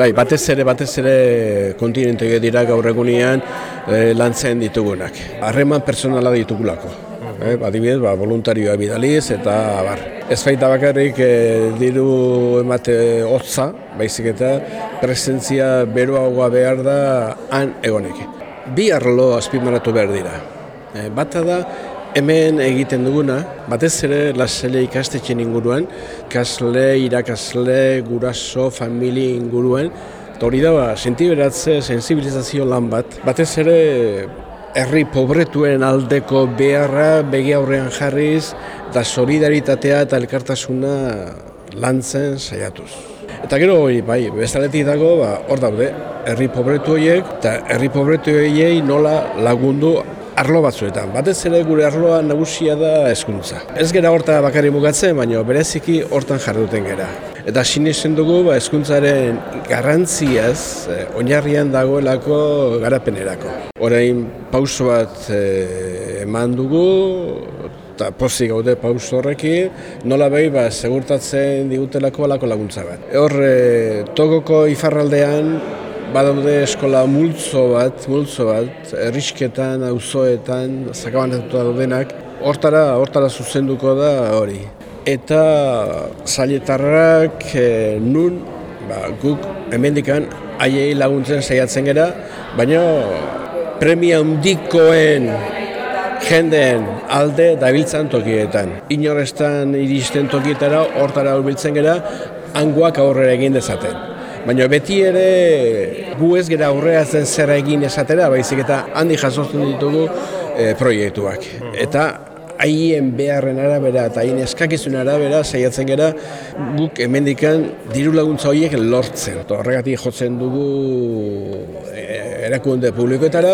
Bai, batez ere, batez ere kontinente dira gaur egunean e, lantzen ditugunak. Harreman personala ditugulako. Eh, adibidez, ba, voluntarioa bidaliz eta bar. Ez baita bakarrik e, diru emate hotza, baizik eta presentzia beroagoa behar da han egonek. Bi arlo azpimarratu behar dira. E, bata da, Hemen egiten duguna, batez ere lasele ikastetxen inguruan, kasle, irakasle, guraso, famili inguruan, eta hori da, ba, sentiberatze, sensibilizazio lan bat, batez ere herri pobretuen aldeko beharra begi aurrean jarriz, eta solidaritatea eta elkartasuna lantzen saiatuz. Eta gero hori, bai, bestaletik dago, ba, hor daude, herri pobretu horiek, eta herri pobretu horiei nola lagundu arlo batzuetan. Batez ere gure arloa nagusia da hezkuntza. Ez gera horta bakarri mugatzen, baina bereziki hortan jarduten gera. Eta sinisten dugu ba, hezkuntzaren garrantziaz eh, oinarrian dagoelako garapenerako. Orain pauso bat eh, eman dugu, eta pozik gaude pauso horrekin, nola behi ba, segurtatzen digutelako alako laguntza bat. Hor, e, togoko ifarraldean badaude eskola multzo bat, multzo bat, errisketan, auzoetan, zakabanatuta daudenak, hortara, hortara zuzenduko da hori. Eta zailetarrak e, nun, ba, guk hemendikan haiei laguntzen saiatzen gera, baina premia handikoen jendeen alde dabiltzan tokietan. Inorrestan iristen tokietara, hortara hurbiltzen gera, hangoak aurrera egin dezaten. Baina beti ere gu ez gera aurreatzen zer egin esatera, baizik eta handi jasotzen ditugu e, proiektuak. Eta haien beharren arabera eta haien eskakizun arabera saiatzen gera guk hemendikan diru laguntza horiek lortzen. Horregatik jotzen dugu e, erakunde publikoetara,